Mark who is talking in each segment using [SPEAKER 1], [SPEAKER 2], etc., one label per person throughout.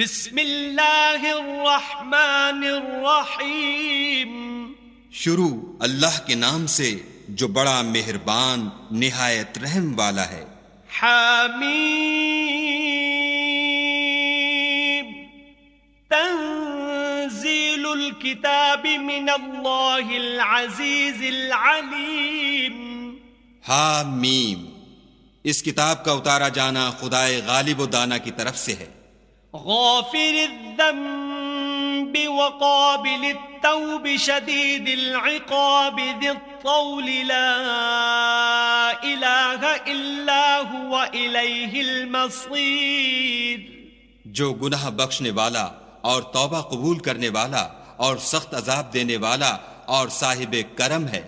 [SPEAKER 1] بسم اللہ الرحمن الرحیم
[SPEAKER 2] شروع اللہ کے نام سے جو بڑا مہربان نہایت رحم والا ہے
[SPEAKER 1] حامیم تنزیل الكتاب من اللہ العزیز العلیم
[SPEAKER 2] حامیم اس کتاب کا اتارا جانا خدا غالب و دانا کی طرف سے ہے
[SPEAKER 1] غافر الذنب وقابل التوب شديد العقاب ذي الطول لا إله إلا هو إليه المصير
[SPEAKER 2] جو گناہ بخشنے والا اور توبہ قبول کرنے والا اور سخت عذاب دینے والا اور صاحب کرم ہے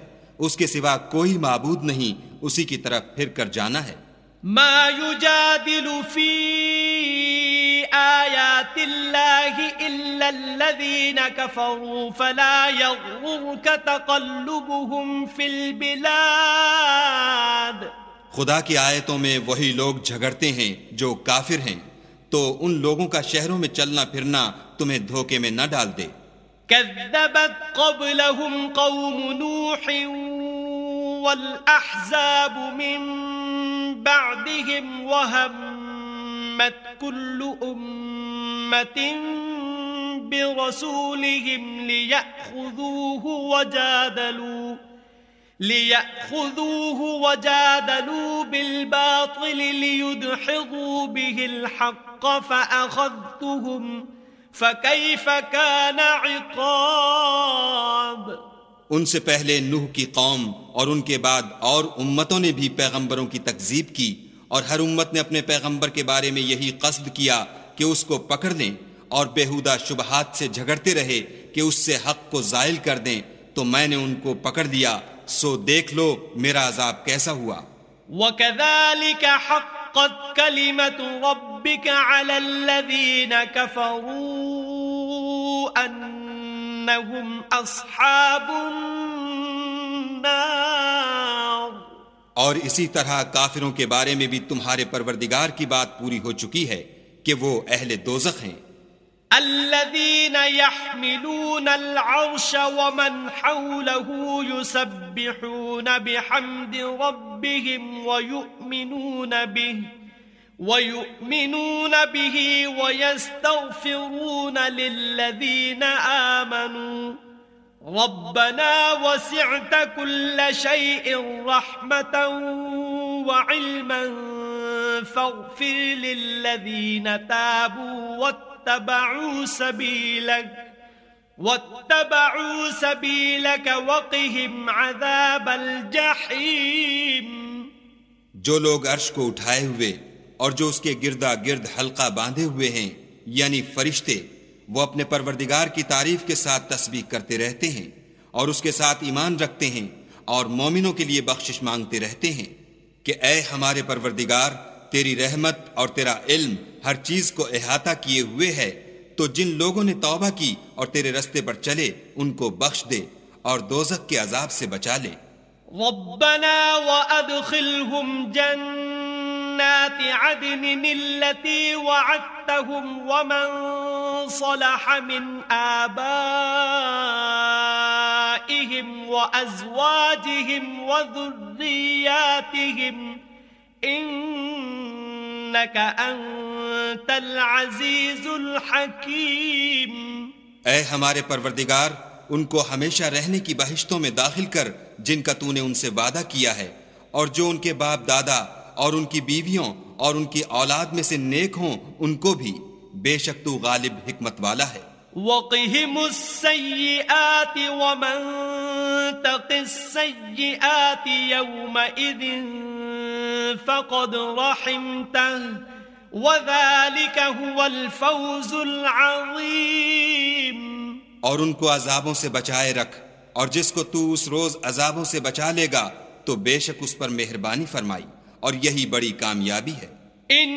[SPEAKER 2] اس کے سوا کوئی معبود نہیں اسی کی طرف پھر کر جانا ہے
[SPEAKER 1] ما يجادل فيه آیات اللہ اللہ الذین کفروا فلا یغرک تقلبهم فی البلاد
[SPEAKER 2] خدا کی آیتوں میں وہی لوگ جھگڑتے ہیں جو کافر ہیں تو ان لوگوں کا شہروں میں چلنا پھرنا تمہیں دھوکے میں نہ ڈال دے
[SPEAKER 1] کذبت قبلہم قوم نوح والاحزاب من بعدہم وہم عمت کل امت برسولهم ليأخذوه وجادلوا ليأخذوه وجادلوا بالباطل ليدحضوا به الحق فأخذتهم فكيف كان عقاب
[SPEAKER 2] ان سے پہلے نوح کی قوم اور ان کے بعد اور امتوں نے بھی پیغمبروں کی تکذیب کی اور ہر امت نے اپنے پیغمبر کے بارے میں یہی قصد کیا کہ اس کو پکڑ لیں اور بےحودہ شبہات سے جھگڑتے رہے کہ اس سے حق کو زائل کر دیں تو میں نے ان کو پکڑ دیا سو دیکھ لو میرا عذاب کیسا ہوا
[SPEAKER 1] وَكَذَلِكَ حَقَّتْ كَلِمَةُ رَبِّكَ عَلَى الَّذِينَ كَفَرُوا أَنَّهُمْ أَصْحَابُ النَّارِ
[SPEAKER 2] اور اسی طرح کافروں کے بارے میں بھی تمہارے پروردگار کی بات پوری ہو چکی ہے کہ وہ اہل دوزخ ہیں
[SPEAKER 1] الذين يحملون العرش ومن حوله يسبحون بحمد ربهم ويؤمنون به ويؤمنون به ويستغفرون للذين آمنوا ربنا وسعت كل شيء رحمة وعلما فاغفر للذين تابوا واتبعوا واتبعوا سبيلك سبيلك وقهم عذاب الجحيم
[SPEAKER 2] جو لوگ عرش کو اٹھائے ہوئے اور جو اس کے گردہ گرد حلقہ باندھے ہوئے ہیں یعنی فرشتے وہ اپنے پروردگار کی تعریف کے ساتھ تسبیح کرتے رہتے ہیں اور اس کے ساتھ ایمان رکھتے ہیں اور مومنوں کے لیے بخشش مانگتے رہتے ہیں کہ اے ہمارے پروردگار تیری رحمت اور تیرا علم ہر چیز کو احاطہ کیے ہوئے ہے تو جن لوگوں نے توبہ کی اور تیرے رستے پر چلے ان کو بخش دے اور دوزک کے عذاب سے بچا لے
[SPEAKER 1] ربنا وادخلهم جنات عدن التي وعدتهم ومن صلح من آبائهم وأزواجهم وذرياتهم إنك أنت العزيز الحكيم
[SPEAKER 2] اے ہمارے پروردگار ان کو ہمیشہ رہنے کی بہشتوں میں داخل کر جن کا تو نے ان سے وعدہ کیا ہے اور جو ان کے باپ دادا اور ان کی بیویوں اور ان کی اولاد میں سے نیک ہوں ان کو بھی بے شک تو غالب حکمت والا ہے
[SPEAKER 1] وقهم السيئات ومن تق السيئات يومئذ فقد رحمته وذلك هو الفوز العظيم
[SPEAKER 2] اور ان کو عذابوں سے بچائے رکھ اور جس کو تو اس روز عذابوں سے بچا لے گا تو بے شک اس پر مہربانی فرمائی اور یہی بڑی کامیابی ہے ان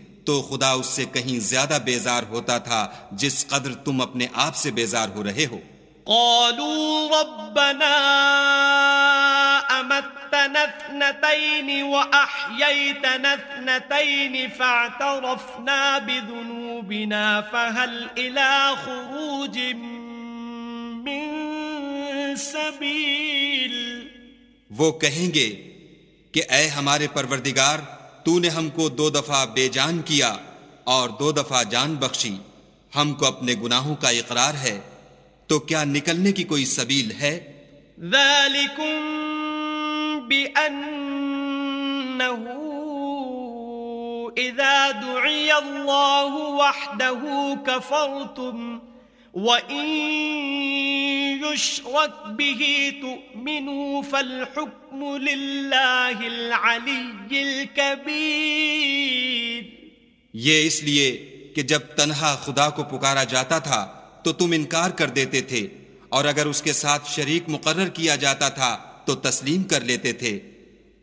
[SPEAKER 2] تو خدا اس سے کہیں زیادہ بیزار ہوتا تھا جس قدر تم اپنے آپ سے بیزار ہو رہے ہو
[SPEAKER 1] قالوا اثنتين واحييتنا اثنتين فاعترفنا بذنوبنا فهل الى خروج فہل سبيل
[SPEAKER 2] وہ کہیں گے کہ اے ہمارے پروردگار تو نے ہم کو دو دفعہ بے جان کیا اور دو دفعہ جان بخشی ہم کو اپنے گناہوں کا اقرار ہے تو کیا نکلنے کی کوئی سبیل ہے یہ اس لیے کہ جب تنہا خدا کو پکارا جاتا تھا تو تم انکار کر دیتے تھے اور اگر اس کے ساتھ شریک مقرر کیا جاتا تھا تو تسلیم کر لیتے تھے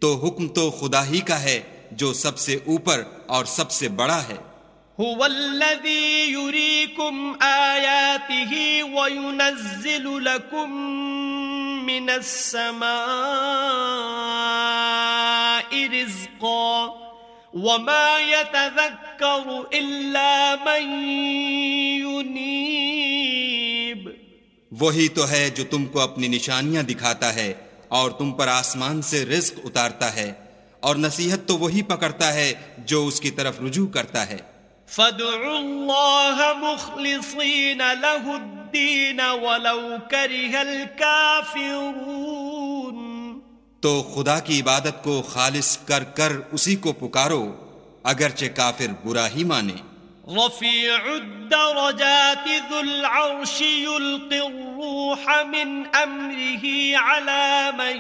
[SPEAKER 2] تو حکم تو خدا ہی کا ہے جو سب سے اوپر اور سب سے بڑا ہے
[SPEAKER 1] وہی تو
[SPEAKER 2] ہے جو تم کو اپنی نشانیاں دکھاتا ہے اور تم پر آسمان سے رزق اتارتا ہے اور نصیحت تو وہی پکڑتا ہے جو اس کی طرف رجوع کرتا ہے
[SPEAKER 1] فادعوا الله مخلصين له الدين ولو كره الكافرون
[SPEAKER 2] تو خدا کی عبادت کو خالص کر کر اسی کو پکارو اگرچہ کافر برا ہی مانے
[SPEAKER 1] رفیع الدرجات ذو العرش يلقي الروح من امره على من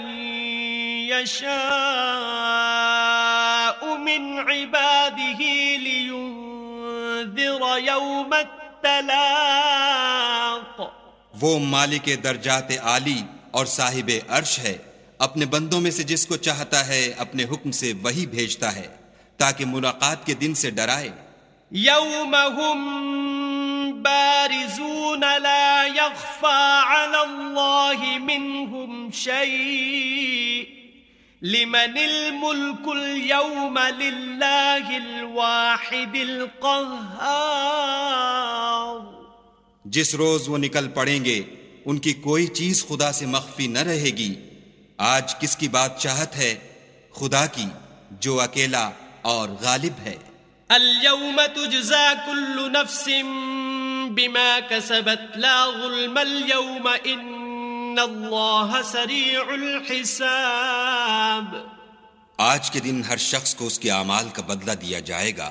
[SPEAKER 1] يشاء من عباده لينفر تنذر يوم التلاق
[SPEAKER 2] وہ مالک درجات عالی اور صاحب عرش ہے اپنے بندوں میں سے جس کو چاہتا ہے اپنے حکم سے وہی بھیجتا ہے تاکہ ملاقات کے دن سے ڈرائے یوم ہم
[SPEAKER 1] بارزون لا يخفى على الله منهم شئی لمن الملك اليوم لله الواحد القهار
[SPEAKER 2] جس روز وہ نکل پڑیں گے ان کی کوئی چیز خدا سے مخفی نہ رہے گی آج کس کی بات چاہت ہے خدا کی جو اکیلا اور غالب ہے
[SPEAKER 1] اليوم تجزا كل نفس بما كسبت لا غلم اليوم ان اللہ سریع الحساب
[SPEAKER 2] آج کے دن ہر شخص کو اس کے اعمال کا بدلہ دیا جائے گا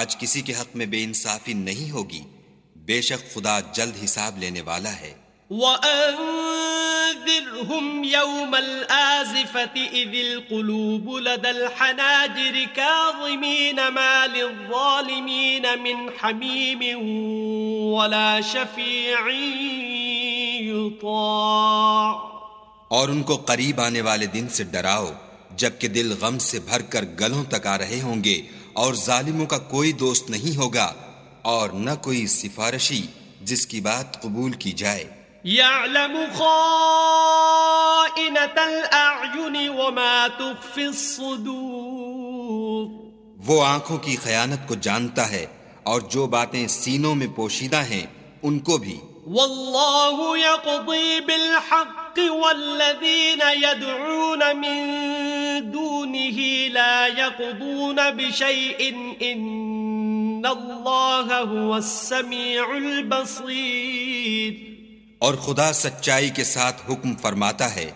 [SPEAKER 2] آج کسی کے حق میں بے انصافی نہیں ہوگی بے شک خدا جلد حساب لینے والا ہے
[SPEAKER 1] وَأَنذِرْهُمْ يَوْمَ الْآزِفَةِ إِذِ الْقُلُوبُ لَدَ الْحَنَاجِرِ كَاظِمِينَ مَا لِلظَّالِمِينَ مِنْ حَمِيمٍ وَلَا شَفِيعٍ
[SPEAKER 2] اور ان کو قریب آنے والے دن سے ڈراؤ جب کہ دل غم سے بھر کر گلوں تک آ رہے ہوں گے اور ظالموں کا کوئی دوست نہیں ہوگا اور نہ کوئی سفارشی جس کی بات قبول کی جائے
[SPEAKER 1] وما الصدور
[SPEAKER 2] وہ آنکھوں کی خیانت کو جانتا ہے اور جو باتیں سینوں میں پوشیدہ ہیں ان کو بھی
[SPEAKER 1] اور
[SPEAKER 2] خدا سچائی کے ساتھ حکم فرماتا ہے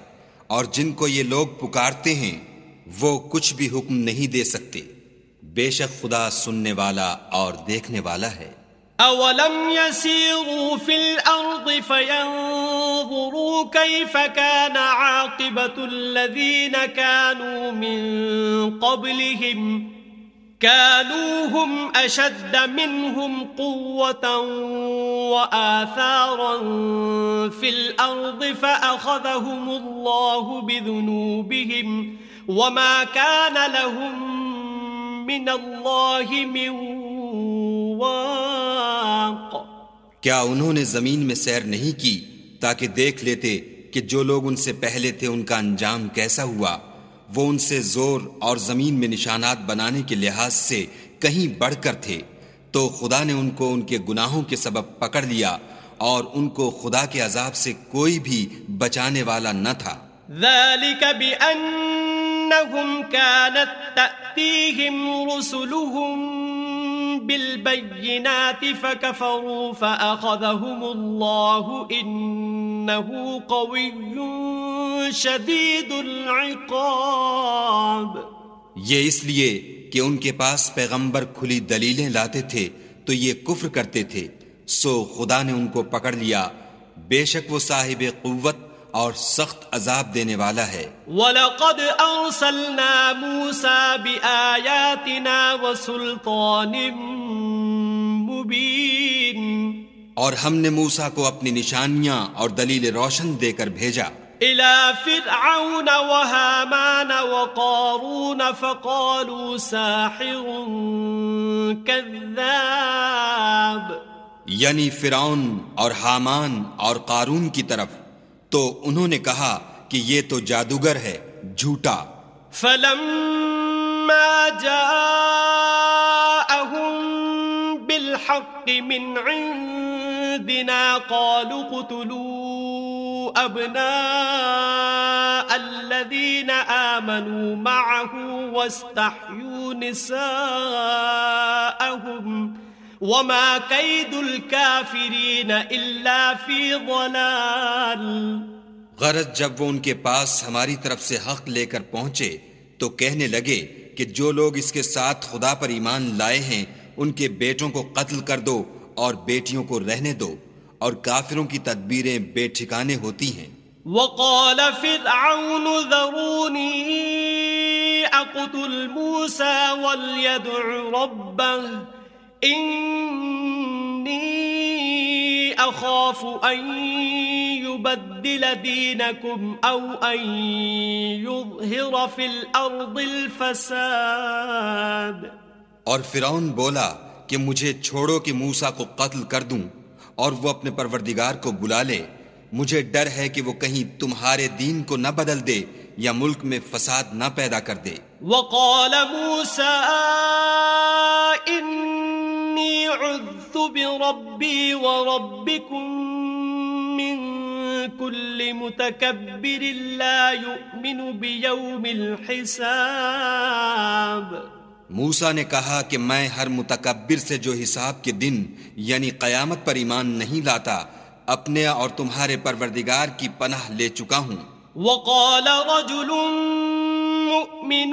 [SPEAKER 2] اور جن کو یہ لوگ پکارتے ہیں وہ کچھ بھی حکم نہیں دے سکتے بے شک خدا سننے والا اور دیکھنے والا ہے
[SPEAKER 1] اولم يسيروا في الارض فينظروا كيف كان عاقبه الذين كانوا من قبلهم كانوا هم اشد منهم قوه واثارا في الارض فاخذهم الله بذنوبهم وما كان لهم من من اللہ
[SPEAKER 2] کیا انہوں نے زمین میں سیر نہیں کی تاکہ دیکھ لیتے کہ جو لوگ ان ان سے پہلے تھے کا انجام کیسا ہوا وہ ان سے زور اور زمین میں نشانات بنانے کے لحاظ سے کہیں بڑھ کر تھے تو خدا نے ان کو ان کے گناہوں کے سبب پکڑ لیا اور ان کو خدا کے عذاب سے کوئی بھی بچانے والا نہ تھا
[SPEAKER 1] ذلك بأن انہم کانت تأتیہم رسلہم بالبینات فکفروا فأخذہم اللہ انہو قوی شدید العقاب
[SPEAKER 2] یہ اس لیے کہ ان کے پاس پیغمبر کھلی دلیلیں لاتے تھے تو یہ کفر کرتے تھے سو خدا نے ان کو پکڑ لیا بے شک وہ صاحب قوت اور سخت عذاب دینے والا ہے
[SPEAKER 1] وَلَقَدْ أَرْسَلْنَا مُوسَى بِآيَاتِنَا وَسُلْطَانٍ مُبِينٍ
[SPEAKER 2] اور ہم نے موسا کو اپنی نشانیاں اور دلیل روشن دے کر بھیجا
[SPEAKER 1] الى فرعون وهامان وقارون فقالوا ساحر كذاب
[SPEAKER 2] یعنی فرعون اور حامان اور قارون کی طرف تو انہوں نے کہا کہ یہ تو جادوگر ہے جھوٹا
[SPEAKER 1] فلم جاءهم بالحق من عندنا قالوا قتلوا ابنا الذين آمنوا معه واستحيوا نساءهم وما قید الا فی ضلال
[SPEAKER 2] غرض جب وہ ان کے پاس ہماری طرف سے حق لے کر پہنچے تو کہنے لگے کہ جو لوگ اس کے ساتھ خدا پر ایمان لائے ہیں ان کے بیٹوں کو قتل کر دو اور بیٹیوں کو رہنے دو اور کافروں کی تدبیریں بے ٹھکانے ہوتی ہیں
[SPEAKER 1] وقال فرعون اقتل اور
[SPEAKER 2] بولا کہ مجھے چھوڑو کہ موسا کو قتل کر دوں اور وہ اپنے پروردگار کو بلا لے مجھے ڈر ہے کہ وہ کہیں تمہارے دین کو نہ بدل دے یا ملک میں فساد نہ پیدا کر دے
[SPEAKER 1] ان انی عذت بربی وربکم من کل متکبر لا یؤمن بیوم الحساب
[SPEAKER 2] موسا نے کہا کہ میں ہر متکبر سے جو حساب کے دن یعنی قیامت پر ایمان نہیں لاتا اپنے اور تمہارے پروردگار کی پناہ لے چکا ہوں وقال
[SPEAKER 1] رجل مؤمن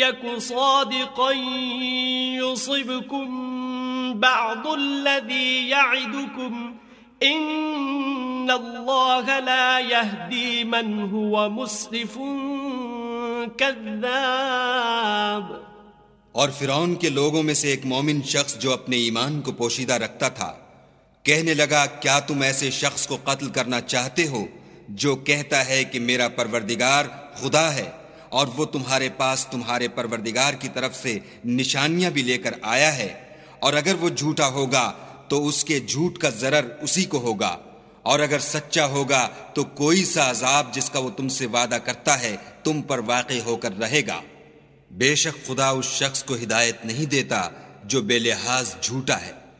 [SPEAKER 1] يك صادقا يصبكم بعض الذي يعدكم إن الله لا يهدي من هو مسرف
[SPEAKER 2] كذاب اور فرعون کے لوگوں میں سے ایک مومن شخص جو اپنے ایمان کو پوشیدہ رکھتا تھا کہنے لگا کیا تم ایسے شخص کو قتل کرنا چاہتے ہو جو کہتا ہے کہ میرا پروردگار خدا ہے اور وہ تمہارے پاس تمہارے پروردگار کی طرف سے نشانیاں بھی لے کر آیا ہے اور اگر وہ جھوٹا ہوگا تو اس کے جھوٹ کا ضرر اسی کو ہوگا اور اگر سچا ہوگا تو کوئی سا عذاب جس کا وہ تم سے وعدہ کرتا ہے تم پر واقع ہو کر رہے گا بے شک خدا اس شخص کو ہدایت نہیں دیتا جو بے لحاظ جھوٹا ہے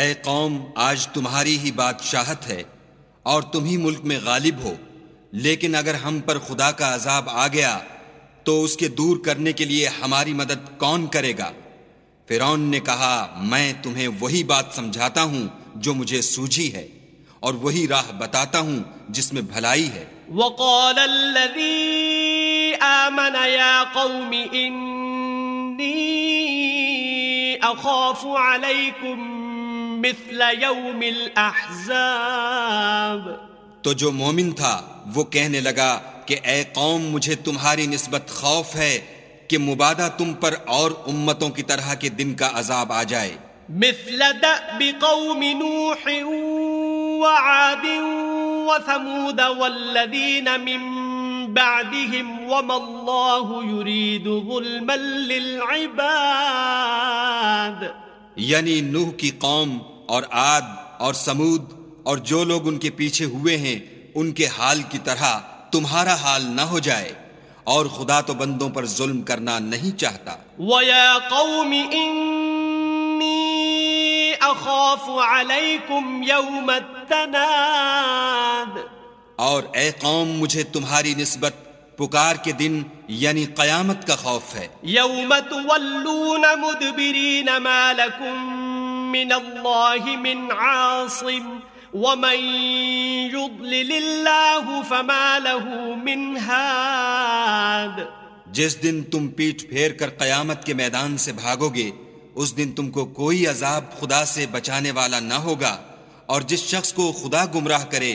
[SPEAKER 2] اے قوم آج تمہاری ہی بادشاہت ہے اور تم ہی ملک میں غالب ہو لیکن اگر ہم پر خدا کا عذاب آ گیا تو اس کے دور کرنے کے لیے ہماری مدد کون کرے گا فرون نے کہا میں تمہیں وہی بات سمجھاتا ہوں جو مجھے سوجھی ہے اور وہی راہ بتاتا ہوں جس میں بھلائی ہے
[SPEAKER 1] وقال الذي آمن يا قوم عليكم مثل يوم الاحزاب
[SPEAKER 2] تو جو مومن تھا وہ کہنے لگا کہ اے قوم مجھے تمہاری نسبت خوف ہے کہ مبادہ تم پر اور امتوں کی طرح کے دن کا عذاب آ جائے
[SPEAKER 1] مثل دأب قوم نوح وعاد وثمود والذین من بعدهم وما اللہ يريد ظلما للعباد
[SPEAKER 2] یعنی نوح کی قوم اور آد اور سمود اور جو لوگ ان کے پیچھے ہوئے ہیں ان کے حال کی طرح تمہارا حال نہ ہو جائے اور خدا تو بندوں پر ظلم کرنا نہیں چاہتا
[SPEAKER 1] وَيَا قَوْمِ إِنِّي أَخَافُ عَلَيْكُمْ يَوْمَ التَّنَادِ
[SPEAKER 2] اور اے قوم مجھے تمہاری نسبت پکار کے دن یعنی قیامت کا خوف ہے يَوْمَ تُوَلُّونَ مُدْبِرِينَ مَا
[SPEAKER 1] لَكُمْ من من من عاصم ومن يضلل فما له هاد
[SPEAKER 2] جس دن تم پیٹ پھیر کر قیامت کے میدان سے بھاگو گے اس دن تم کو کوئی عذاب خدا سے بچانے والا نہ ہوگا اور جس شخص کو خدا گمراہ کرے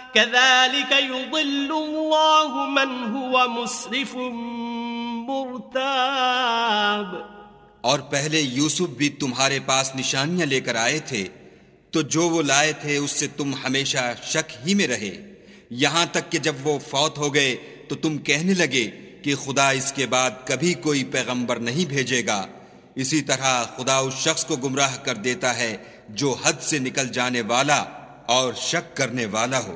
[SPEAKER 1] اور
[SPEAKER 2] پہلے یوسف بھی تمہارے پاس نشانیاں لے کر آئے تھے تو جو وہ لائے تھے اس سے تم ہمیشہ شک ہی میں رہے یہاں تک کہ جب وہ فوت ہو گئے تو تم کہنے لگے کہ خدا اس کے بعد کبھی کوئی پیغمبر نہیں بھیجے گا اسی طرح خدا اس شخص کو گمراہ کر دیتا ہے جو حد سے نکل جانے والا اور شک کرنے والا ہو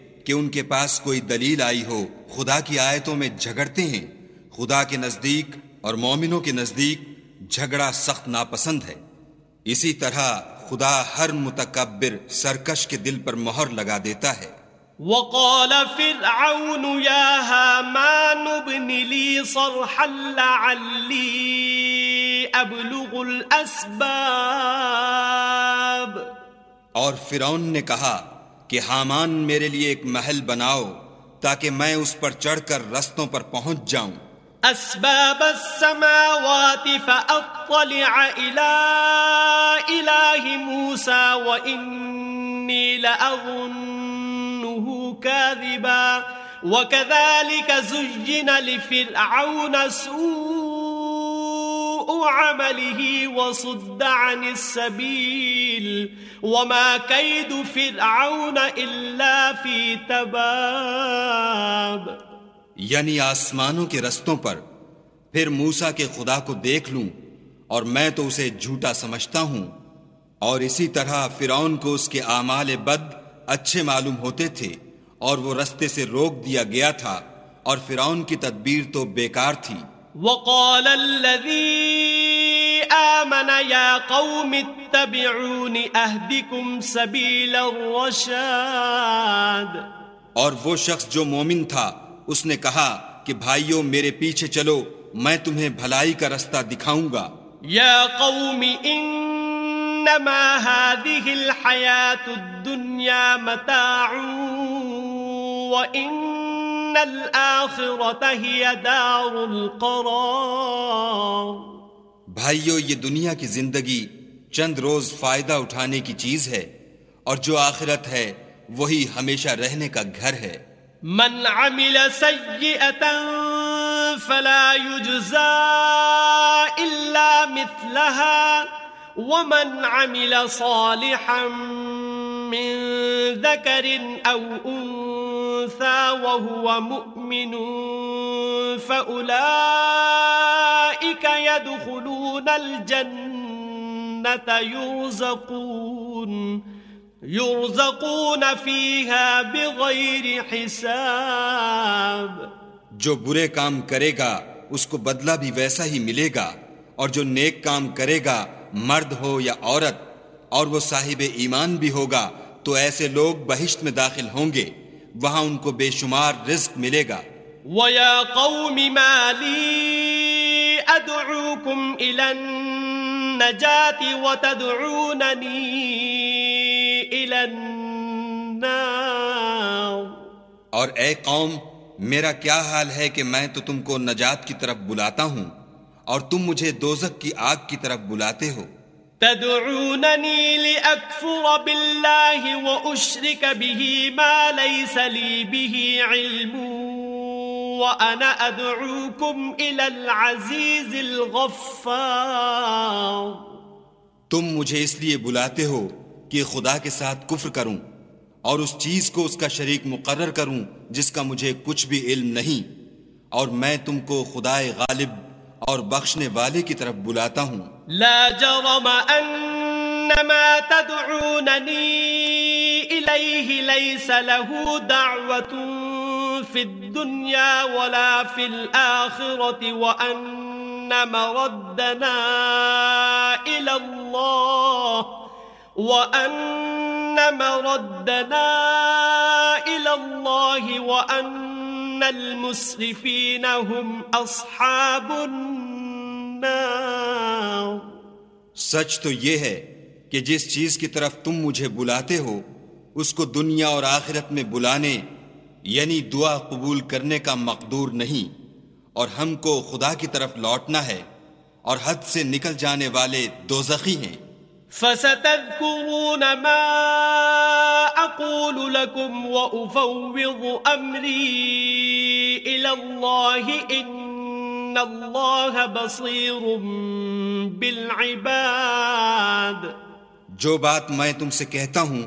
[SPEAKER 2] کہ ان کے پاس کوئی دلیل آئی ہو خدا کی آیتوں میں جھگڑتے ہیں خدا کے نزدیک اور مومنوں کے نزدیک جھگڑا سخت ناپسند ہے اسی طرح خدا ہر متکبر سرکش کے دل پر مہر لگا دیتا ہے
[SPEAKER 1] وقال فرعون هامان ابن صرحا
[SPEAKER 2] اور فرعون نے کہا کہ حامان میرے لیے ایک محل بناؤ تاکہ میں اس پر چڑھ کر رستوں پر پہنچ جاؤں
[SPEAKER 1] اسباب السماوات فاطلع الى الہ موسیٰ وانی لأظنه كاذبا وكذلك زجن لفرعون سور یعنی
[SPEAKER 2] آسمانوں کے رستوں پر پھر موسا کے خدا کو دیکھ لوں اور میں تو اسے جھوٹا سمجھتا ہوں اور اسی طرح فرعون کو اس کے اعمال بد اچھے معلوم ہوتے تھے اور وہ رستے سے روک دیا گیا تھا اور فرعون کی تدبیر تو بیکار تھی آمن يا
[SPEAKER 1] قوم اتبعوني اهدكم سبيل الرشاد
[SPEAKER 2] اور وہ شخص جو مومن تھا اس نے کہا کہ بھائیو میرے پیچھے چلو میں تمہیں بھلائی کا رستہ دکھاؤں گا
[SPEAKER 1] یا قوم انما هذه الحیات الدنيا متاع وان الآخرة هي دار القرار
[SPEAKER 2] بھائیو یہ دنیا کی زندگی چند روز فائدہ اٹھانے کی چیز ہے اور جو آخرت ہے وہی ہمیشہ رہنے کا گھر ہے
[SPEAKER 1] من عمل سیئتا فلا يجزى الا مثلها ومن عمل صالحا من ذكر او انثى وهو مؤمن فاولئك يدخلون الجنة يرزقون يرزقون فيها بغير حساب
[SPEAKER 2] جو برے کام کرے گا اس کو بدلہ بھی ویسا ہی ملے گا اور جو نیک کام کرے گا مرد ہو یا عورت اور وہ صاحب ایمان بھی ہوگا تو ایسے لوگ بہشت میں داخل ہوں گے وہاں ان کو بے شمار رزق ملے گا وَيَا قَوْمِ
[SPEAKER 1] يدعوكم إلى النجاة وتدعونني إلى النار
[SPEAKER 2] اور اے قوم میرا کیا حال ہے کہ میں تو تم کو نجات کی طرف بلاتا ہوں اور تم مجھے دوزک کی آگ کی طرف بلاتے ہو
[SPEAKER 1] تدعونني لأكفر بالله وأشرك به ما ليس لي به علمون وَأَنَا أَدْعُوكُمْ
[SPEAKER 2] إِلَى الْعَزِيزِ الْغَفَّارِ تم مجھے اس لیے بلاتے ہو کہ خدا کے ساتھ کفر کروں اور اس چیز کو اس کا شریک مقرر کروں جس کا مجھے کچھ بھی علم نہیں اور میں تم کو خدا غالب اور بخشنے والے کی طرف بلاتا ہوں
[SPEAKER 1] لا جرم انما تدعونني الیہ لیس لہو دعوتون فی الدنیا ولا فی الاخرت وان مردنا الى اللہ وان مردنا الى اللہ وان المسرفین هم اصحاب النار
[SPEAKER 2] سچ تو یہ ہے کہ جس چیز کی طرف تم مجھے بلاتے ہو اس کو دنیا اور آخرت میں بلانے یعنی دعا قبول کرنے کا مقدور نہیں اور ہم کو خدا کی طرف لوٹنا ہے اور حد سے نکل جانے والے دو زخی ہیں فَسَتَذْكُرُونَ مَا أَقُولُ
[SPEAKER 1] لَكُمْ وَأُفَوِّضُ أَمْرِي إِلَى اللَّهِ إِنَّ
[SPEAKER 2] اللَّهَ بَصِيرٌ بِالْعِبَادِ جو بات میں تم سے کہتا ہوں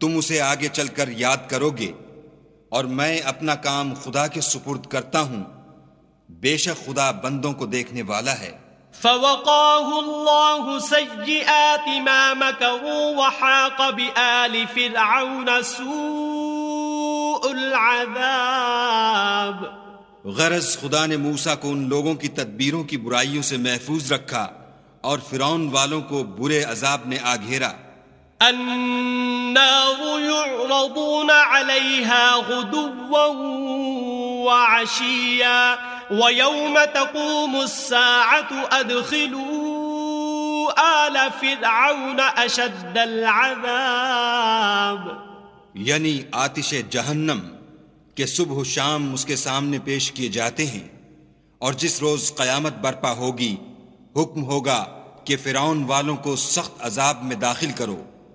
[SPEAKER 2] تم اسے آگے چل کر یاد کرو گے اور میں اپنا کام خدا کے سپرد کرتا ہوں بے شک خدا بندوں کو دیکھنے والا ہے
[SPEAKER 1] ما وحاق بآل فرعون سوء العذاب
[SPEAKER 2] غرض خدا نے موسا کو ان لوگوں کی تدبیروں کی برائیوں سے محفوظ رکھا اور فرعون والوں کو برے عذاب نے آ گھیرا
[SPEAKER 1] یعنی
[SPEAKER 2] آتش جہنم کہ صبح و شام اس کے سامنے پیش کیے جاتے ہیں اور جس روز قیامت برپا ہوگی حکم ہوگا کہ فرعون والوں کو سخت عذاب میں داخل کرو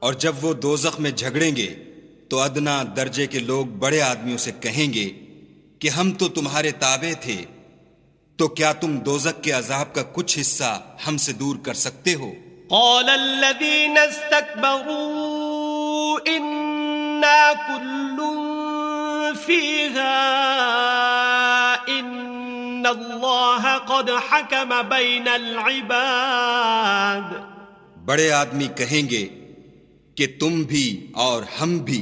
[SPEAKER 2] اور جب وہ دوزخ میں جھگڑیں گے تو ادنا درجے کے لوگ بڑے آدمیوں سے کہیں گے کہ ہم تو تمہارے تابع تھے تو کیا تم دوزک کے عذاب کا کچھ حصہ ہم سے دور کر سکتے ہو
[SPEAKER 1] اللہ قد حکم بین العباد
[SPEAKER 2] بڑے آدمی کہیں گے کہ تم بھی اور ہم بھی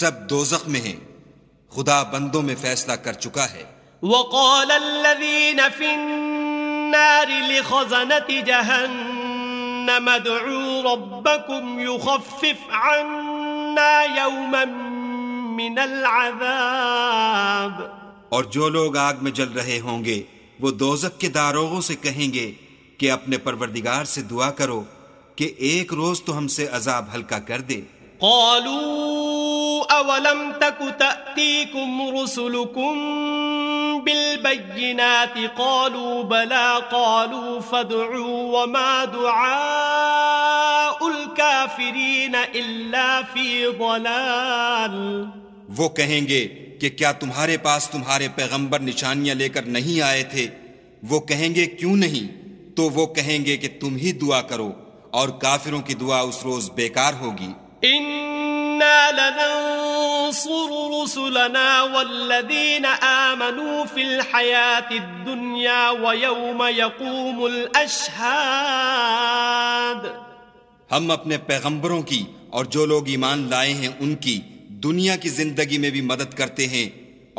[SPEAKER 2] سب دوزخ میں ہیں خدا بندوں میں فیصلہ کر چکا ہے
[SPEAKER 1] وقال الذین فی النار لخزنت جہنم ادعو ربکم یخفف عنا یوما من العذاب من العذاب
[SPEAKER 2] اور جو لوگ آگ میں جل رہے ہوں گے وہ دوزک کے داروغوں سے کہیں گے کہ اپنے پروردگار سے دعا کرو کہ ایک روز تو ہم سے عذاب ہلکا کر دے اولم تک
[SPEAKER 1] تأتیکم رسلکم بالبینات قالوا بلا وما دعاء
[SPEAKER 2] الكافرین اللہ فی ضلال وہ کہیں گے کہ کیا تمہارے پاس تمہارے پیغمبر نشانیاں لے کر نہیں آئے تھے وہ کہیں گے کیوں نہیں تو وہ کہیں گے کہ تم ہی دعا کرو اور کافروں کی دعا اس روز بیکار ہوگی
[SPEAKER 1] لننصر رسلنا والذین آمنوا فی الحیات الدنیا
[SPEAKER 2] ویوم یقوم ہم اپنے پیغمبروں کی اور جو لوگ ایمان لائے ہیں ان کی دنیا کی زندگی میں بھی مدد کرتے ہیں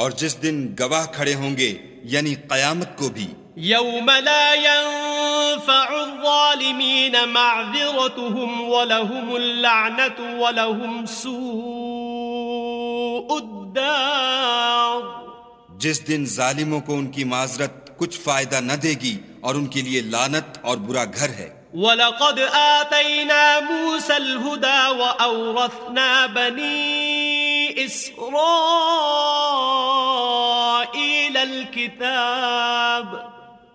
[SPEAKER 2] اور جس دن گواہ کھڑے ہوں گے یعنی قیامت کو بھی
[SPEAKER 1] یوم لا ينفع الظالمین معذرتهم
[SPEAKER 2] ولهم ولهم سوء الدار جس دن ظالموں کو ان کی معذرت کچھ فائدہ نہ دے گی اور ان کے لیے لانت اور برا گھر ہے
[SPEAKER 1] وَلَقَدْ آتَيْنَا مُوسَى الْهُدَى وَأَوْرَثْنَا بَنِي إِسْرَائِيلَ الْكِتَابِ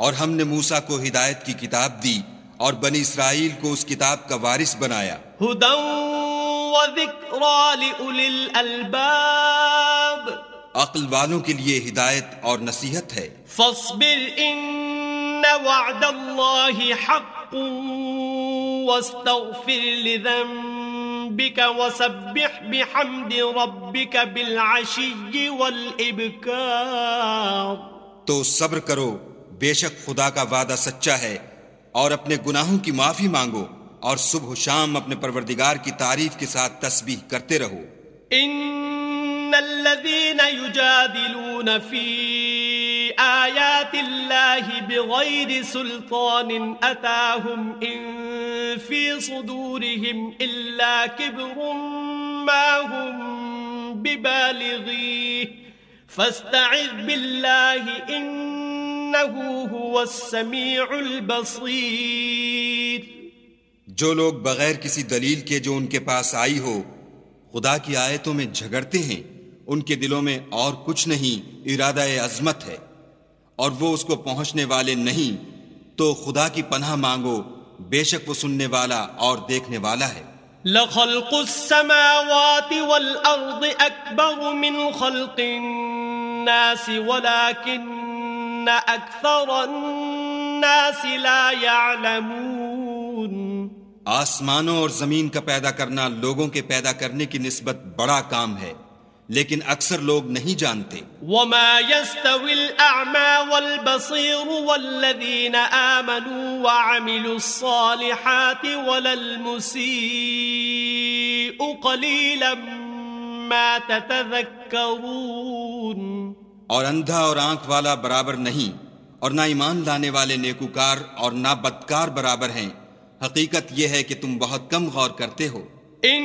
[SPEAKER 2] اور ہم نے موسیٰ کو ہدایت کی کتاب دی اور بنی اسرائیل کو اس کتاب کا وارث بنایا هُدًا وَذِكْرًا لِأُلِي الْأَلْبَابِ عقل والوں کے لیے ہدایت اور نصیحت ہے فَصْبِرْ
[SPEAKER 1] إِنَّ وَعْدَ اللَّهِ حَقْ تو
[SPEAKER 2] صبر کرو بے شک خدا کا وعدہ سچا ہے اور اپنے گناہوں کی معافی مانگو اور صبح و شام اپنے پروردگار کی تعریف کے ساتھ تسبیح کرتے رہو
[SPEAKER 1] ان الذين يجادلون في آيات الله بغير سلطان أتاهم إن في صدورهم إلا كبر ما هم ببالغيه فاستعذ بالله إنه هو
[SPEAKER 2] السميع البصير جو لوگ بغیر کسی دلیل کے جو ان کے پاس آئی ہو خدا کی آیتوں میں جھگڑتے ہیں ان کے دلوں میں اور کچھ نہیں ارادہ عظمت ہے اور وہ اس کو پہنچنے والے نہیں تو خدا کی پناہ مانگو بے شک وہ سننے والا اور دیکھنے والا ہے
[SPEAKER 1] لخلق السماوات والارض اکبر من خلق الناس الناس اکثر لا يعلمون
[SPEAKER 2] آسمانوں اور زمین کا پیدا کرنا لوگوں کے پیدا کرنے کی نسبت بڑا کام ہے لیکن اکثر لوگ نہیں جانتے
[SPEAKER 1] وما يستوي الاعمى والبصير والذين امنوا وعملوا الصالحات ولا المسيء قليلا ما تتذكرون
[SPEAKER 2] اور اندھا اور آنکھ والا برابر نہیں اور نہ ایمان لانے والے نیکوکار اور نہ بدکار برابر ہیں حقیقت یہ ہے کہ تم بہت کم غور کرتے ہو
[SPEAKER 1] ان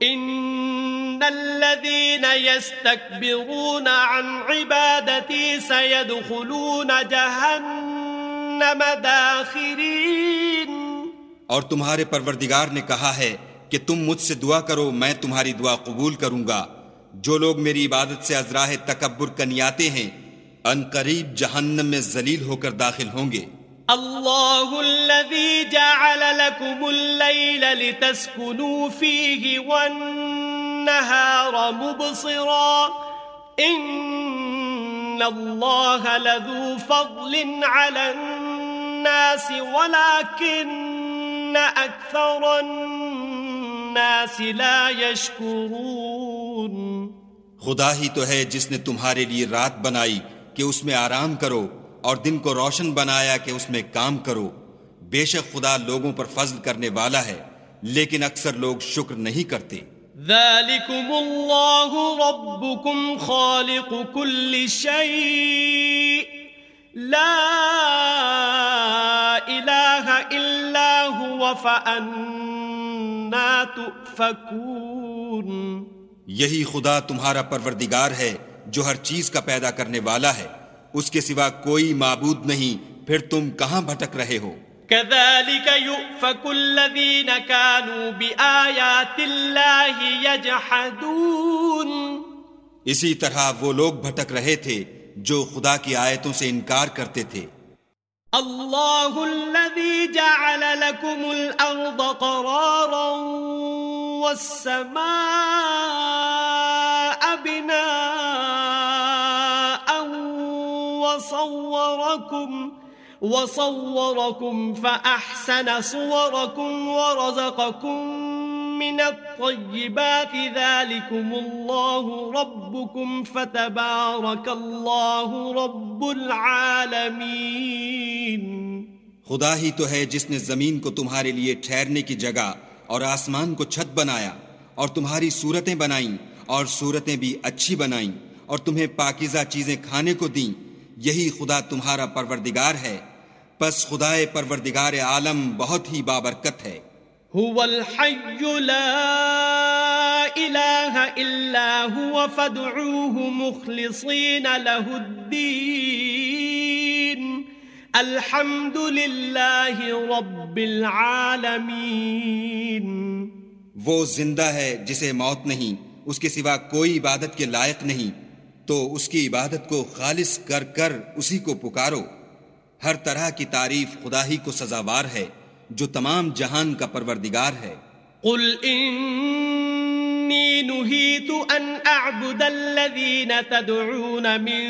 [SPEAKER 1] اور
[SPEAKER 2] تمہارے پروردگار نے کہا ہے کہ تم مجھ سے دعا کرو میں تمہاری دعا قبول کروں گا جو لوگ میری عبادت سے ازراہ تکبر کنیاتے ہیں ان قریب جہنم میں ذلیل ہو کر داخل ہوں گے
[SPEAKER 1] اللہ الذي جعل لكم الليل لتسكنوا فيه والنهار مبصرا ان اللہ لذو فضل على الناس ولكن اكثر الناس لا يشكرون
[SPEAKER 2] خدا ہی تو ہے جس نے تمہارے لیے رات بنائی کہ اس میں آرام کرو اور دن کو روشن بنایا کہ اس میں کام کرو بے شک خدا لوگوں پر فضل کرنے والا ہے لیکن اکثر لوگ شکر نہیں کرتے
[SPEAKER 1] ذالکم اللہ ربکم خالق کل لا الہ الا فأنا تؤفکون
[SPEAKER 2] یہی خدا تمہارا پروردگار ہے جو ہر چیز کا پیدا کرنے والا ہے اس کے سوا کوئی معبود نہیں پھر تم کہاں بھٹک رہے ہو
[SPEAKER 1] كذلك يؤفك الذين كانوا بآيات الله يجحدون
[SPEAKER 2] اسی طرح وہ لوگ بھٹک رہے تھے جو خدا کی آیتوں سے انکار کرتے تھے
[SPEAKER 1] اللہ الذي جعل لكم الارض قرارا والسماء وصوركم وصوركم فأحسن صوركم ورزقكم من الطيبات ذلكم الله ربكم فتبارك الله رب العالمين
[SPEAKER 2] خدا ہی تو ہے جس نے زمین کو تمہارے لیے ٹھہرنے کی جگہ اور آسمان کو چھت بنایا اور تمہاری صورتیں بنائیں اور صورتیں بھی اچھی بنائیں اور تمہیں پاکیزہ چیزیں کھانے کو دیں یہی خدا تمہارا پروردگار ہے پس خدا پروردگار عالم بہت ہی بابرکت ہے
[SPEAKER 1] الحمد
[SPEAKER 2] وہ زندہ ہے جسے موت نہیں اس کے سوا کوئی عبادت کے لائق نہیں تو اس کی عبادت کو خالص کر کر اسی کو پکارو ہر طرح کی تعریف خدا ہی کو سزاوار ہے جو تمام جہان کا پروردگار ہے
[SPEAKER 1] قل انی نہیت ان اعبد الذین تدعون من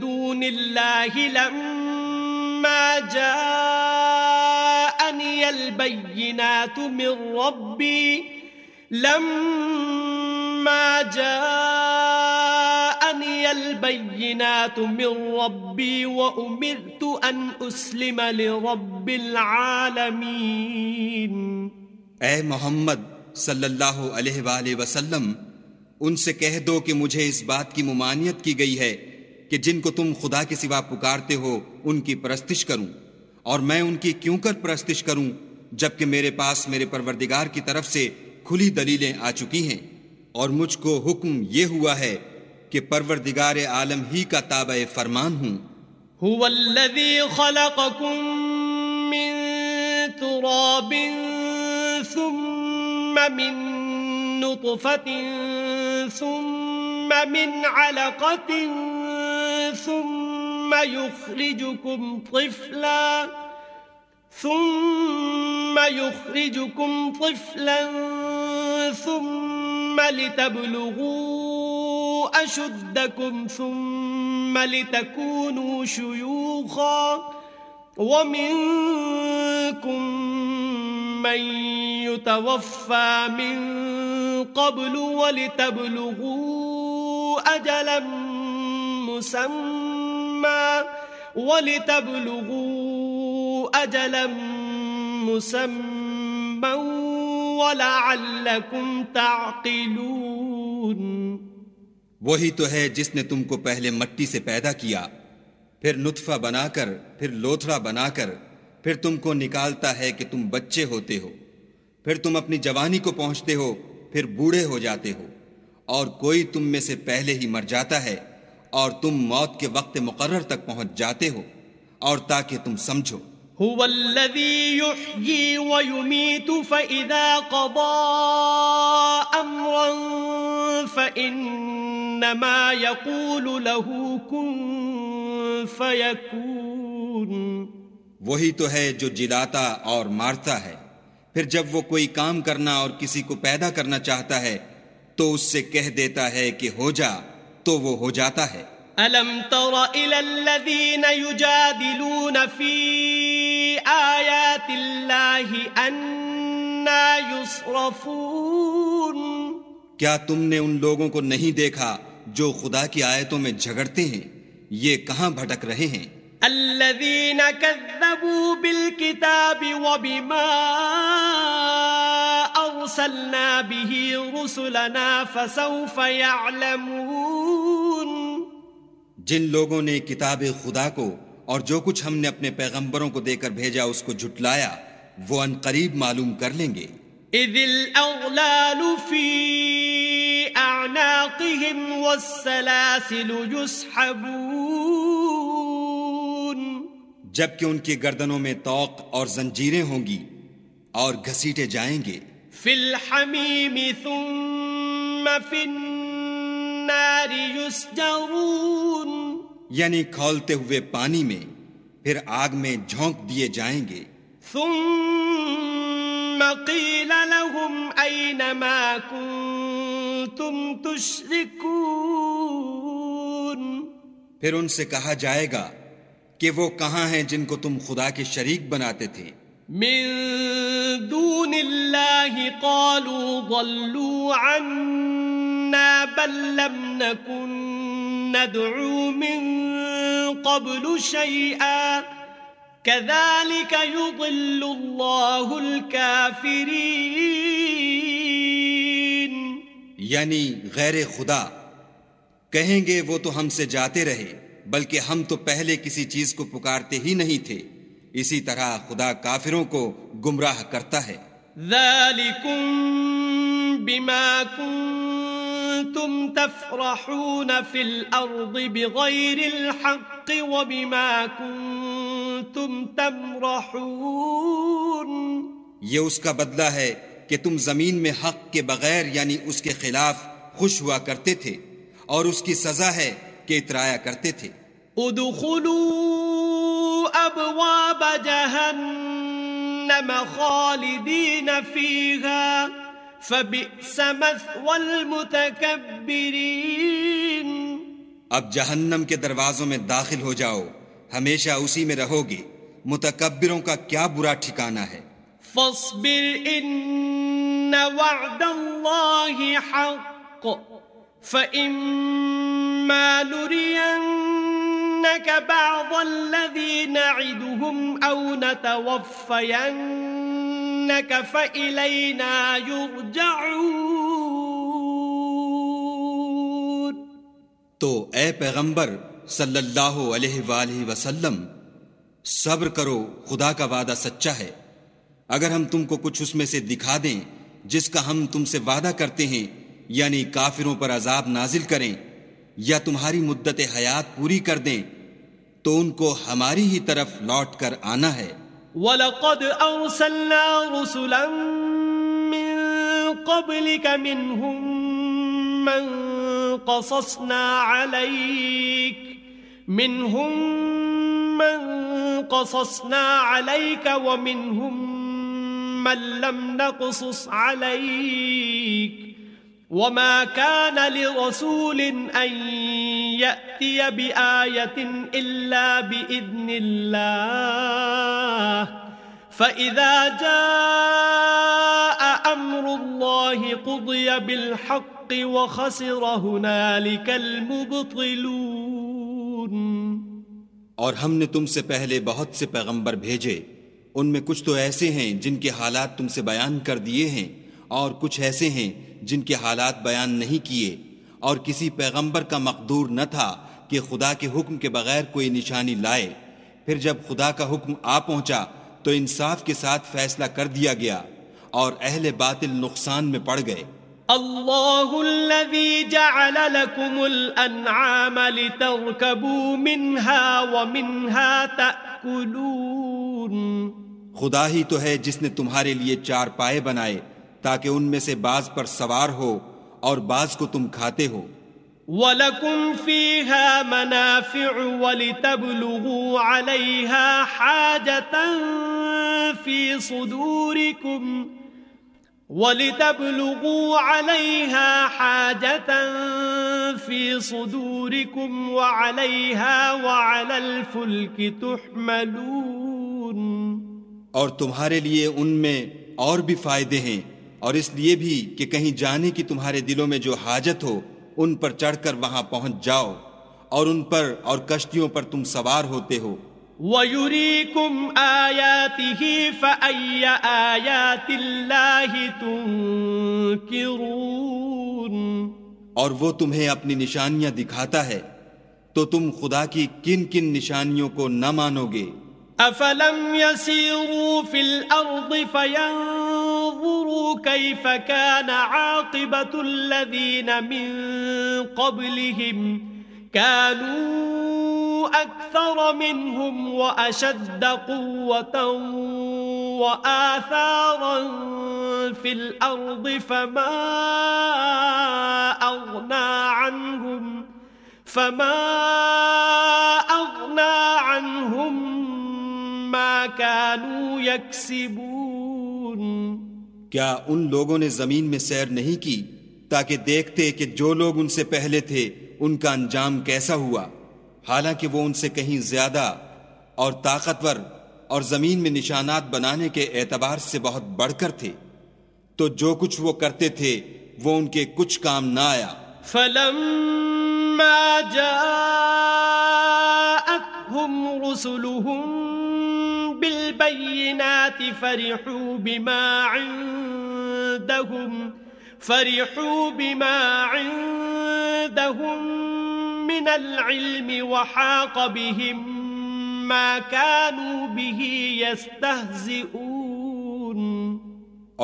[SPEAKER 1] دون اللہ لما جاءنی البینات من ربی لما جاءنی اے
[SPEAKER 2] محمد صلی اللہ علیہ وآلہ وسلم ان سے کہہ دو کہ مجھے اس بات کی ممانعت کی گئی ہے کہ جن کو تم خدا کے سوا پکارتے ہو ان کی پرستش کروں اور میں ان کی کیوں کر پرستش کروں جبکہ میرے پاس میرے پروردگار کی طرف سے کھلی دلیلیں آ چکی ہیں اور مجھ کو حکم یہ ہوا ہے کہ پروردگار عالم ہی کا تابع فرمان ہوں هو الذي خلقكم من تراب ثم
[SPEAKER 1] من نطفة ثم من علقة ثم يخرجكم طفلا ثم يخرجكم طفلا ثم لتبلغون أَشُدَّكُمْ ثُمَّ لِتَكُونُوا شُيُوخًا وَمِنْكُمْ مَنْ يُتَوَفَّى مِنْ قَبْلُ وَلِتَبْلُغُوا أَجَلًا اجل وَلِتَبْلُغُوا أَجَلًا تبلغو وَلَعَلَّكُمْ تَعْقِلُونَ
[SPEAKER 2] وہی تو ہے جس نے تم کو پہلے مٹی سے پیدا کیا پھر نطفہ بنا کر پھر لوتھڑا بنا کر پھر تم کو نکالتا ہے کہ تم بچے ہوتے ہو پھر تم اپنی جوانی کو پہنچتے ہو پھر بوڑھے ہو جاتے ہو اور کوئی تم میں سے پہلے ہی مر جاتا ہے اور تم موت کے وقت مقرر تک پہنچ جاتے ہو اور تاکہ تم سمجھو
[SPEAKER 1] كن فيكون
[SPEAKER 2] وہی تو ہے جو جلاتا اور مارتا ہے پھر جب وہ کوئی کام کرنا اور کسی کو پیدا کرنا چاہتا ہے تو اس سے کہہ دیتا ہے کہ ہو جا تو وہ ہو جاتا ہے
[SPEAKER 1] الم تر الى الذين يجادلون في ايات الله ان يصرفون
[SPEAKER 2] کیا تم نے ان لوگوں کو نہیں دیکھا جو خدا کی آیتوں میں جھگڑتے ہیں یہ کہاں بھٹک رہے ہیں
[SPEAKER 1] الذين كذبوا بالكتاب وبما ارسلنا به رسلنا فسوف يعلمون
[SPEAKER 2] جن لوگوں نے کتاب خدا کو اور جو کچھ ہم نے اپنے پیغمبروں کو دے کر بھیجا اس کو جھٹلایا وہ ان قریب معلوم کر لیں گے
[SPEAKER 1] اذ الاغلال فی اعناقهم والسلاسل
[SPEAKER 2] جبکہ ان کے گردنوں میں توق اور زنجیریں ہوں گی اور گھسیٹے جائیں گے فی
[SPEAKER 1] فی الحمیم ثم
[SPEAKER 2] یعنی کھولتے ہوئے پانی میں پھر آگ میں جھونک دیے جائیں گے
[SPEAKER 1] ثم قیل لهم اینما کنتم تشرکون
[SPEAKER 2] پھر ان سے کہا جائے گا کہ وہ کہاں ہیں جن کو تم خدا کے شریک بناتے تھے
[SPEAKER 1] من دون اللہ قالوا ضلوا عنہ بل لم نكن ندعو من قبل شيئا كذلك يضل الله الكافرين
[SPEAKER 2] یعنی غیر خدا کہیں گے وہ تو ہم سے جاتے رہے بلکہ ہم تو پہلے کسی چیز کو پکارتے ہی نہیں تھے اسی طرح خدا کافروں کو گمراہ کرتا ہے
[SPEAKER 1] ذالکم بما کن كنتم تفرحون في الأرض بغير الحق وبما كنتم تمرحون
[SPEAKER 2] یہ اس کا بدلہ ہے کہ تم زمین میں حق کے بغیر یعنی اس کے خلاف خوش ہوا کرتے تھے اور اس کی سزا ہے کہ اترایا کرتے تھے
[SPEAKER 1] ادخلوا ابواب جہنم خالدین فیغا فبئس مثوى المتكبرين
[SPEAKER 2] اب جہنم کے دروازوں میں داخل ہو جاؤ ہمیشہ اسی میں رہو گے متکبروں کا کیا برا ٹھکانہ ہے
[SPEAKER 1] فاصبر ان وعد الله حق فإما نرينك بعض الذين نعدهم او نتوفينك
[SPEAKER 2] تو اے پیغمبر صلی اللہ علیہ وآلہ وسلم صبر کرو خدا کا وعدہ سچا ہے اگر ہم تم کو کچھ اس میں سے دکھا دیں جس کا ہم تم سے وعدہ کرتے ہیں یعنی کافروں پر عذاب نازل کریں یا تمہاری مدت حیات پوری کر دیں تو ان کو ہماری ہی طرف لوٹ کر آنا ہے وَلَقَدْ أَرْسَلْنَا رُسُلًا مِّن
[SPEAKER 1] قَبْلِكَ مِنْهُمْ مَنْ قَصَصْنَا عَلَيْكَ مِنْهُمْ مَنْ قَصَصْنَا عَلَيْكَ وَمِنْهُمْ مَنْ لَمْ نَقْصُصْ عَلَيْكَ وما كان لرسول أن يأتي بآية إلا بإذن الله فإذا جاء أمر الله قضي بالحق وخسر هنالك المبطلون
[SPEAKER 2] اور ہم نے تم سے پہلے بہت سے پیغمبر بھیجے ان میں کچھ تو ایسے ہیں جن کے حالات تم سے بیان کر دیے ہیں اور کچھ ایسے ہیں جن کے حالات بیان نہیں کیے اور کسی پیغمبر کا مقدور نہ تھا کہ خدا کے حکم کے بغیر کوئی نشانی لائے پھر جب خدا کا حکم آ پہنچا تو انصاف کے ساتھ فیصلہ کر دیا گیا اور اہل باطل نقصان میں پڑ گئے
[SPEAKER 1] اللہ الذي جعل لكم الانعام لتركبوا منها ومنها
[SPEAKER 2] خدا ہی تو ہے جس نے تمہارے لیے چار پائے بنائے تاکہ ان میں سے بعض پر سوار ہو اور بعض کو تم کھاتے ہو وَلَكُمْ فِيهَا
[SPEAKER 1] مَنَافِعُ وَلِتَبْلُغُوا عَلَيْهَا حَاجَةً فِي صُدُورِكُمْ وَلِتَبْلُغُوا عَلَيْهَا حَاجَةً فِي صُدُورِكُمْ وَعَلَيْهَا وَعَلَى الْفُلْكِ تُحْمَلُونَ
[SPEAKER 2] اور تمہارے لیے ان میں اور بھی فائدے ہیں اور اس لیے بھی کہ کہیں جانے کی تمہارے دلوں میں جو حاجت ہو ان پر چڑھ کر وہاں پہنچ جاؤ اور ان پر اور کشتیوں پر تم سوار ہوتے ہو
[SPEAKER 1] وَيُرِيكُمْ آيَاتِهِ فَأَيَّ آيَاتِ اللَّهِ
[SPEAKER 2] تُنْكِرُونَ اور وہ تمہیں اپنی نشانیاں دکھاتا ہے تو تم خدا کی کن کن نشانیوں کو نہ مانو گے أَفَلَمْ
[SPEAKER 1] يَسِيرُوا فِي الْأَرْضِ فَيَنْكِرُونَ انظروا كيف كان عاقبة الذين من قبلهم كانوا أكثر منهم وأشد قوة وآثارا في الأرض فما أغنى عنهم فما أغنى عنهم ما كانوا يكسبون
[SPEAKER 2] کیا ان لوگوں نے زمین میں سیر نہیں کی تاکہ دیکھتے کہ جو لوگ ان سے پہلے تھے ان کا انجام کیسا ہوا حالانکہ وہ ان سے کہیں زیادہ اور طاقتور اور زمین میں نشانات بنانے کے اعتبار سے بہت بڑھ کر تھے تو جو کچھ وہ کرتے تھے وہ ان کے کچھ کام نہ آیا
[SPEAKER 1] بالبينات فرحوا بما عندهم فرحوا بما عندهم من العلم وحاق بهم ما كانوا به يستهزئون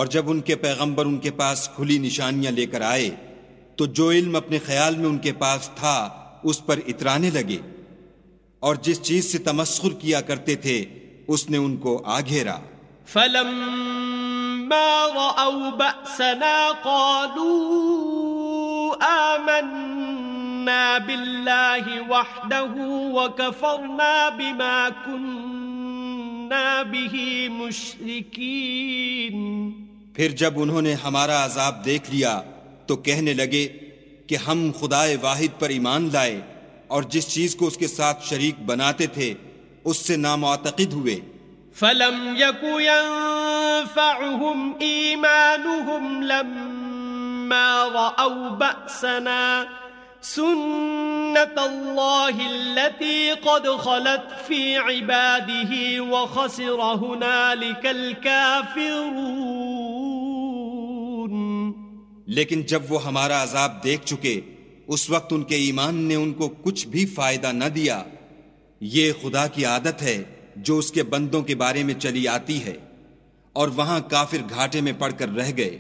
[SPEAKER 2] اور جب ان کے پیغمبر ان کے پاس کھلی نشانیاں لے کر آئے تو جو علم اپنے خیال میں ان کے پاس تھا اس پر اترانے لگے اور جس چیز سے تمسخر کیا کرتے تھے اس نے ان کو آ گھیرا
[SPEAKER 1] فلم مشرقی
[SPEAKER 2] پھر جب انہوں نے ہمارا عذاب دیکھ لیا تو کہنے لگے کہ ہم خدا واحد پر ایمان لائے اور جس چیز کو اس کے ساتھ شریک بناتے تھے اس سے نامعتقد ہوئے
[SPEAKER 1] فلم ينفعهم ایمانهم لما رأوا بأسنا سنت اللہ التي قد غلط فی وخسر هنالك الكافرون
[SPEAKER 2] لیکن جب وہ ہمارا عذاب دیکھ چکے اس وقت ان کے ایمان نے ان کو کچھ بھی فائدہ نہ دیا یہ خدا کی عادت ہے جو اس کے بندوں کے بارے میں چلی آتی ہے اور وہاں کافر گھاٹے میں پڑ کر رہ گئے